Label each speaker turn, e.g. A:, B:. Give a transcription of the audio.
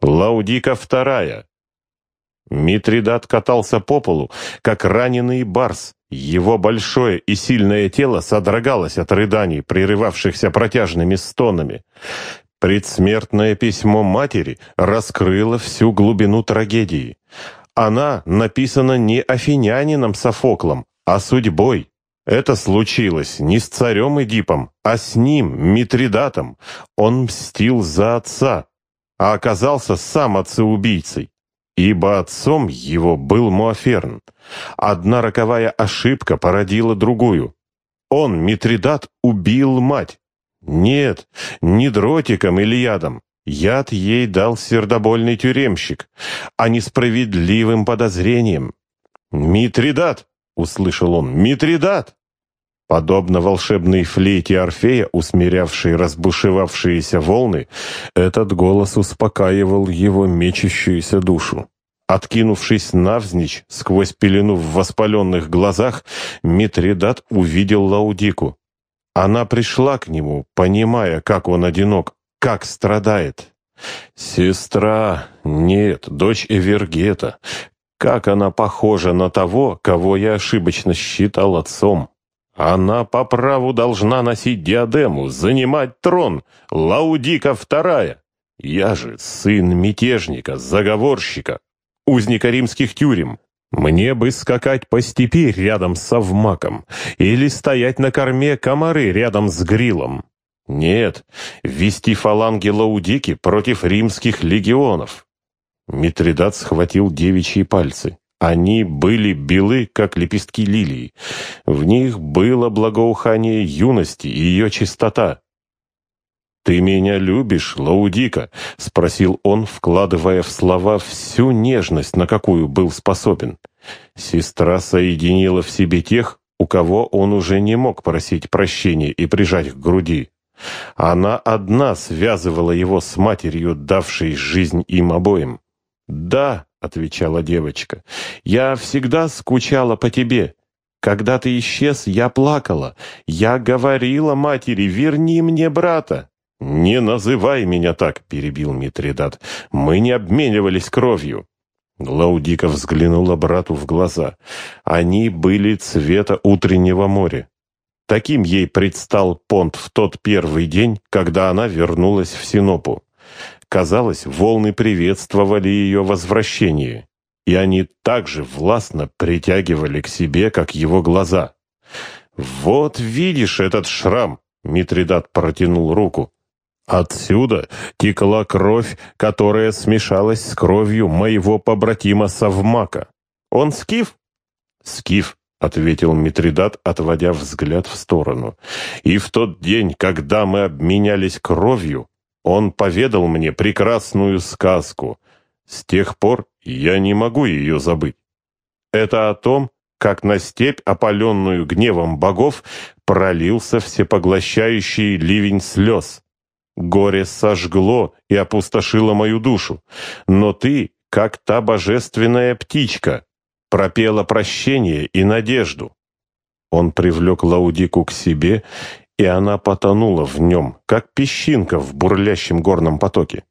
A: Лаудика вторая. Митридат катался по полу, как раненый барс. Его большое и сильное тело содрогалось от рыданий, прерывавшихся протяжными стонами. Предсмертное письмо матери раскрыло всю глубину трагедии. Она написана не афинянином Софоклом, а судьбой. Это случилось не с царем Эдипом, а с ним, Митридатом. Он мстил за отца, а оказался сам отцеубийцей ибо отцом его был Муаферн. Одна роковая ошибка породила другую. Он, Митридат, убил мать. Нет, не дротиком или ядом. Яд ей дал сердобольный тюремщик, а несправедливым подозрением. «Митридат!» — услышал он. «Митридат!» Подобно волшебной флейте Орфея, усмирявшей разбушевавшиеся волны, этот голос успокаивал его мечущуюся душу. Откинувшись навзничь, сквозь пелену в воспаленных глазах, Митридат увидел Лаудику. Она пришла к нему, понимая, как он одинок, как страдает. «Сестра, нет, дочь Эвергета, как она похожа на того, кого я ошибочно считал отцом!» Она по праву должна носить диадему, занимать трон, Лаудика вторая. Я же сын мятежника, заговорщика, узника римских тюрем. Мне бы скакать по степи рядом с совмаком или стоять на корме комары рядом с грилом. Нет, вести фаланги Лаудики против римских легионов. Митридат схватил девичьи пальцы. Они были белы, как лепестки лилии. В них было благоухание юности и ее чистота. «Ты меня любишь, Лаудика?» — спросил он, вкладывая в слова всю нежность, на какую был способен. Сестра соединила в себе тех, у кого он уже не мог просить прощения и прижать к груди. Она одна связывала его с матерью, давшей жизнь им обоим. «Да», — отвечала девочка, — «я всегда скучала по тебе. Когда ты исчез, я плакала. Я говорила матери, верни мне брата». «Не называй меня так», — перебил Митридат. «Мы не обменивались кровью». Глаудика взглянула брату в глаза. Они были цвета утреннего моря. Таким ей предстал Понт в тот первый день, когда она вернулась в Синопу. Казалось, волны приветствовали ее возвращение, и они также властно притягивали к себе, как его глаза. «Вот видишь этот шрам!» — Митридат протянул руку. «Отсюда текла кровь, которая смешалась с кровью моего побратима Савмака. Он скиф?» «Скиф», — ответил Митридат, отводя взгляд в сторону. «И в тот день, когда мы обменялись кровью, он поведал мне прекрасную сказку. С тех пор я не могу ее забыть. Это о том, как на степь, опаленную гневом богов, пролился всепоглощающий ливень слез. Горе сожгло и опустошило мою душу, но ты, как та божественная птичка, пропела прощение и надежду. Он привлек Лаудику к себе и она потонула в нем, как песчинка в бурлящем горном потоке.